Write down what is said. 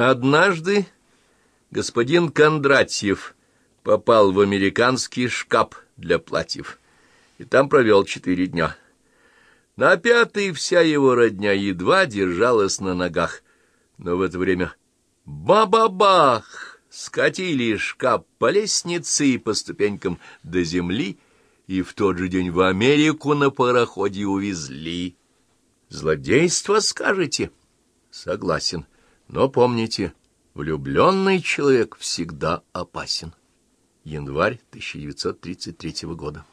Однажды господин Кондратьев попал в американский шкаф для платьев, и там провел четыре дня. На пятый вся его родня едва держалась на ногах, но в это время ба-ба-бах! Скатили шкаф по лестнице и по ступенькам до земли, и в тот же день в Америку на пароходе увезли. Злодейство, скажете? Согласен. Но помните, влюбленный человек всегда опасен. Январь 1933 года.